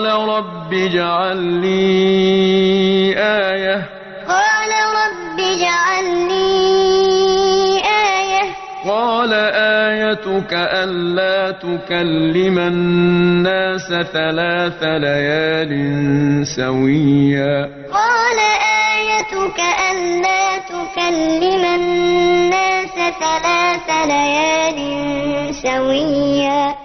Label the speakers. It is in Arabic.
Speaker 1: قال رب اجعل لي آية.
Speaker 2: قال رب اجعل لي آية.
Speaker 1: قال آيتك ألا تكلم الناس ثلاث ليال سويا.
Speaker 2: قال آيتك ألا تكلم الناس ثلاث ليال سويا.